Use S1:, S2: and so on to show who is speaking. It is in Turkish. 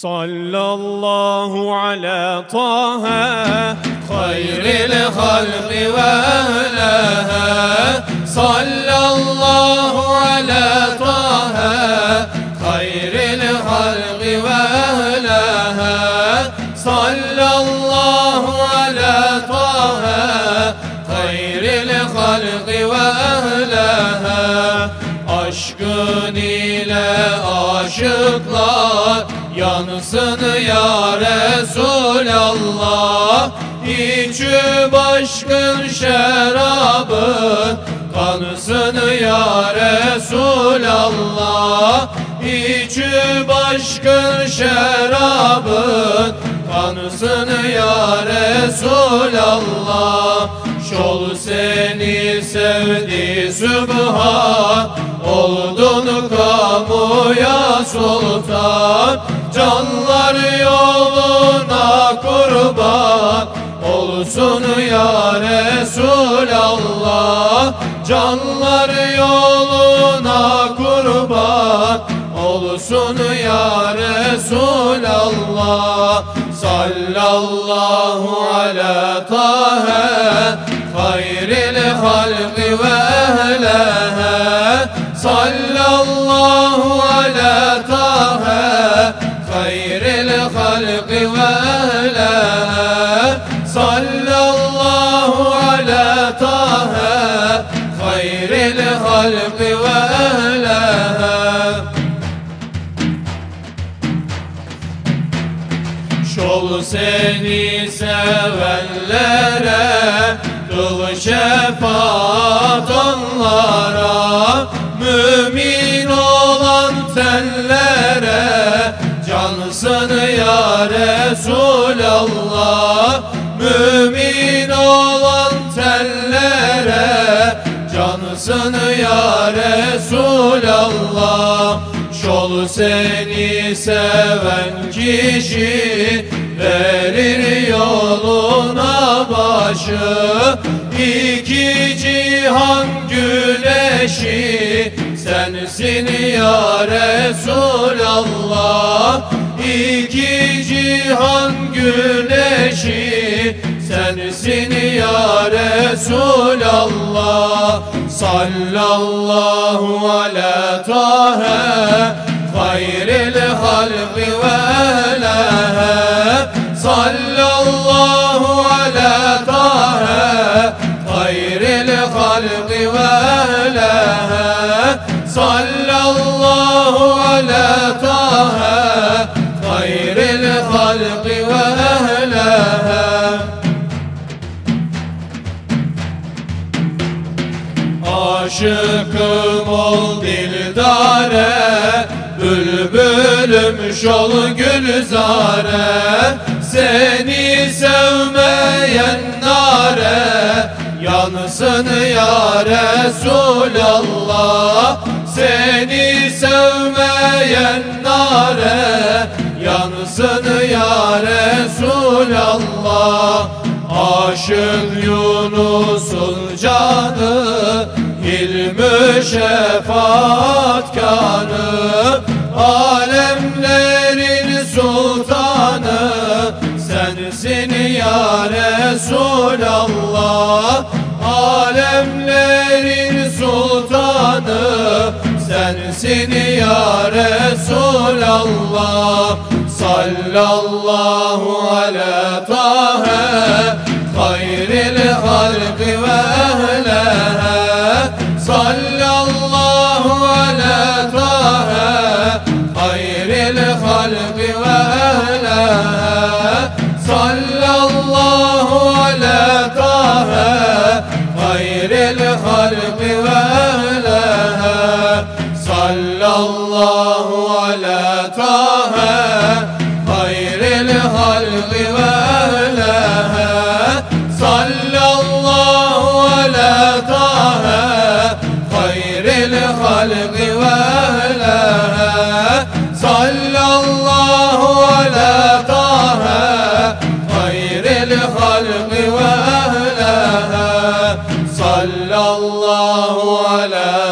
S1: صلى الله على طه
S2: خير الخلق وأهلها صلى الله على طه خير الخلق وأهلها صلى الله على طه خير الخلق وأهلها Aşkın ile aşıklar yansın ya Resulallah İçü başkın şerabın kansın ya Resulallah İçü başkın şerabın kansın ya Resulallah Şol seni sevdi Sübhan Oldun kamuya sultan Canlar yoluna kurban Olsun ya Resulallah. Canlar yoluna kurban Olsun ya Resulallah. Sallallahu ala tahe Hayril halqi ve ehleha Sallallahu Sallallahu ala tahe Hayril halqi ve ehleha Şol seni sevenlere Kıl şefaat onlara. Mümin olan tenlere Cansın ya Resulallah Mümin olan tenlere Cansın ya Resulallah. Şol seni seven kişi Verir yoluna başı. İki cihan güneşi Sensin ya Resulallah. İki cihan güneşi Sensin ya Resulallah Sallallahu ala tahe Hayril halqi ve ehleha Sallallahu ala tahe Hayril halqi ve ehleha Sallallahu ala Aşıkım ol dildare Bülbülüm şol gülzare. Seni sevmeyen nare Yansın ya Resulallah Seni sevmeyen nare Yansın ya Resulallah Aşık Yunus'un canı şefaatkanı Alemlerin sultanı Sensin ya Resulallah. Alemlerin sultanı Sensin ya Resulallah. Sallallahu ala tahe Hayril halqi ve ehleha Sallallahu الخلق وأهلها. صلى الله على طه. خير الخلق وأهلها. صلى الله على طه. خير الخلق وأهلها. صلى الله على طه